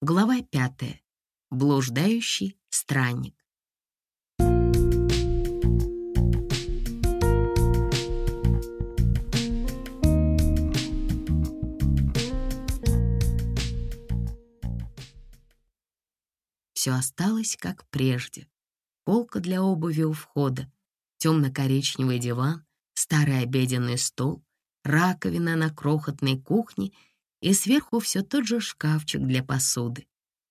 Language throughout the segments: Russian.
Глава пятая. Блуждающий странник. Все осталось как прежде. Полка для обуви у входа, темно-коричневый диван, старый обеденный стол, раковина на крохотной кухне и сверху все тот же шкафчик для посуды.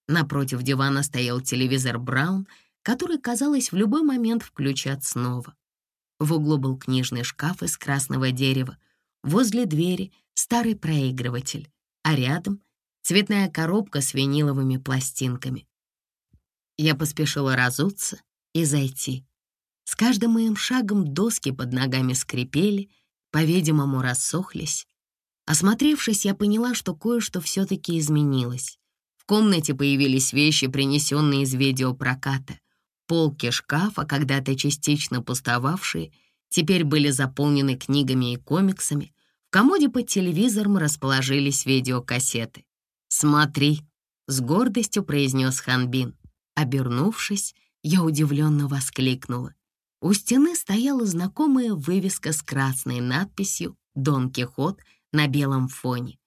Напротив дивана стоял телевизор Браун, который, казалось, в любой момент включат снова. В углу был книжный шкаф из красного дерева, возле двери старый проигрыватель, а рядом цветная коробка с виниловыми пластинками. Я поспешила разуться и зайти. С каждым моим шагом доски под ногами скрипели, по-видимому, рассохлись. Осмотревшись, я поняла, что кое-что все-таки изменилось. В комнате появились вещи, принесенные из видеопроката. Полки шкафа, когда-то частично пустовавшие, теперь были заполнены книгами и комиксами. В комоде под телевизором расположились видеокассеты. «Смотри», — с гордостью произнес Ханбин. Обернувшись, я удивленно воскликнула. У стены стояла знакомая вывеска с красной надписью «Дон Кихот» на белом фоне.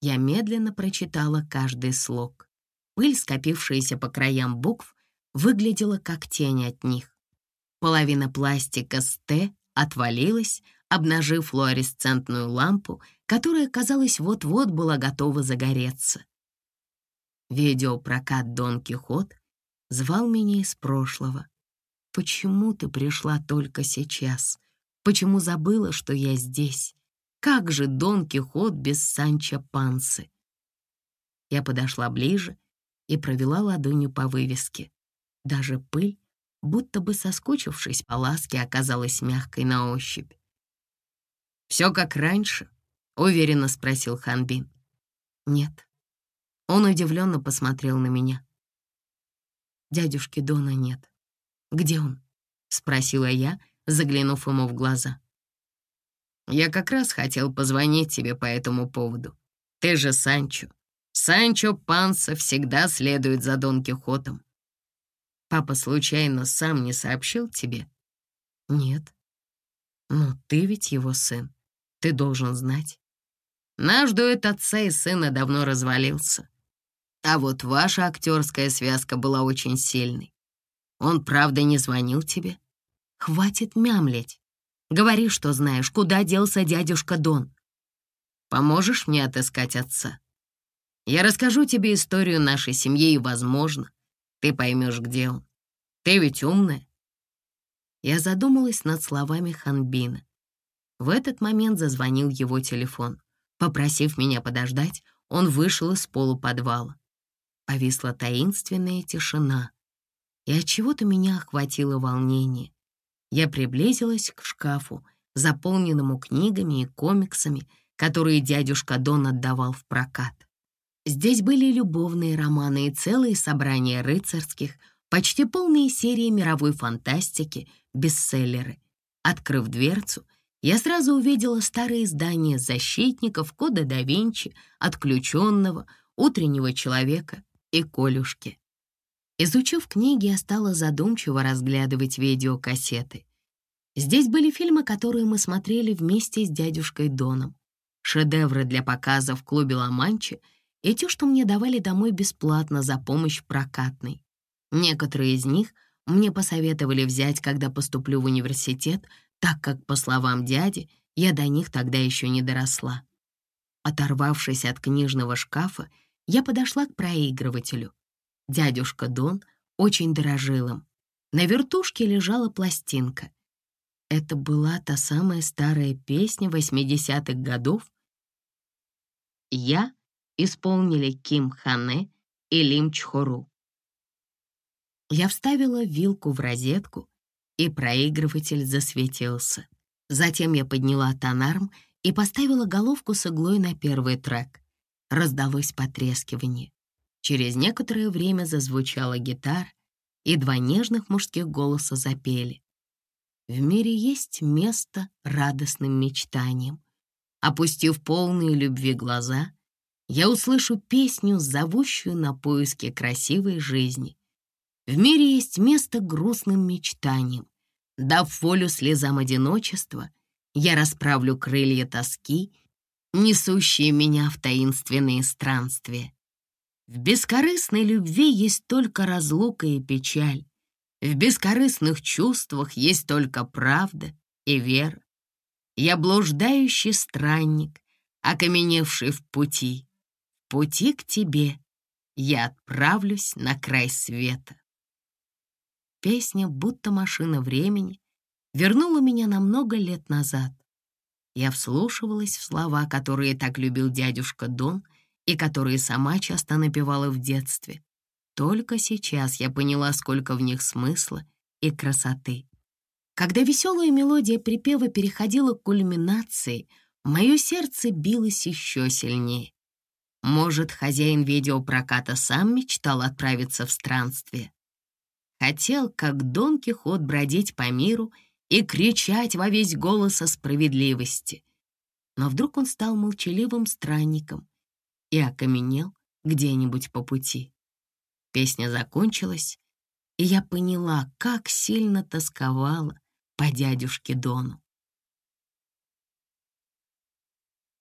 Я медленно прочитала каждый слог. Пыль, скопившаяся по краям букв, выглядела как тень от них. Половина пластика с «Т» отвалилась, обнажив флуоресцентную лампу, которая, казалось, вот-вот была готова загореться. Видеопрокат «Дон Кихот» звал меня из прошлого. Почему ты пришла только сейчас? Почему забыла, что я здесь? Как же Дон Кихот без Санчо Пансы? Я подошла ближе и провела ладонью по вывеске. Даже пыль, будто бы соскучившись по ласке, оказалась мягкой на ощупь. «Все как раньше?» — уверенно спросил Ханбин. «Нет». Он удивленно посмотрел на меня. Дядюшки Дона нет. Где он? Спросила я, заглянув ему в глаза. Я как раз хотел позвонить тебе по этому поводу. Ты же Санчо. Санчо Панса всегда следует за Дон Кихотом. Папа случайно сам не сообщил тебе? Нет. Но ты ведь его сын. Ты должен знать. Наш дуэт отца и сына давно развалился. А вот ваша актерская связка была очень сильной. Он, правда, не звонил тебе? Хватит мямлить. Говори, что знаешь, куда делся дядюшка Дон. Поможешь мне отыскать отца? Я расскажу тебе историю нашей семьи, и, возможно, ты поймешь, где он. Ты ведь умная. Я задумалась над словами Ханбина. В этот момент зазвонил его телефон. Попросив меня подождать, он вышел из полуподвала повисла таинственная тишина, и от чего-то меня охватило волнение. Я приблизилась к шкафу, заполненному книгами и комиксами, которые дядюшка Дон отдавал в прокат. Здесь были любовные романы и целые собрания рыцарских, почти полные серии мировой фантастики, бестселлеры. Открыв дверцу, я сразу увидела старые издания «Защитников», «Кода да Винчи», «Отключенного», «Утреннего человека», и Колюшки. Изучив книги, я стала задумчиво разглядывать видеокассеты. Здесь были фильмы, которые мы смотрели вместе с дядюшкой Доном, шедевры для показа в клубе «Ла-Манчи» и те, что мне давали домой бесплатно за помощь прокатной. Некоторые из них мне посоветовали взять, когда поступлю в университет, так как, по словам дяди, я до них тогда еще не доросла. Оторвавшись от книжного шкафа, я подошла к проигрывателю. Дядюшка Дон очень дорожил им. На вертушке лежала пластинка. Это была та самая старая песня 80-х годов. Я исполнили Ким Хане и Лим Чхору. Я вставила вилку в розетку, и проигрыватель засветился. Затем я подняла тонарм и поставила головку с иглой на первый трек раздалось потрескивание. Через некоторое время зазвучала гитара, и два нежных мужских голоса запели. В мире есть место радостным мечтаниям. Опустив полные любви глаза, я услышу песню, зовущую на поиски красивой жизни. В мире есть место грустным мечтаниям. Дав волю слезам одиночества, я расправлю крылья тоски, несущие меня в таинственные странствия. В бескорыстной любви есть только разлука и печаль. В бескорыстных чувствах есть только правда и вера. Я блуждающий странник, окаменевший в пути. В пути к тебе я отправлюсь на край света. Песня, будто машина времени, вернула меня на много лет назад. Я вслушивалась в слова, которые так любил дядюшка Дон и которые сама часто напевала в детстве. Только сейчас я поняла, сколько в них смысла и красоты. Когда веселая мелодия припева переходила к кульминации, мое сердце билось еще сильнее. Может, хозяин видеопроката сам мечтал отправиться в странствие? Хотел, как Дон Кихот, бродить по миру и кричать во весь голос о справедливости. Но вдруг он стал молчаливым странником и окаменел где-нибудь по пути. Песня закончилась, и я поняла, как сильно тосковала по дядюшке Дону.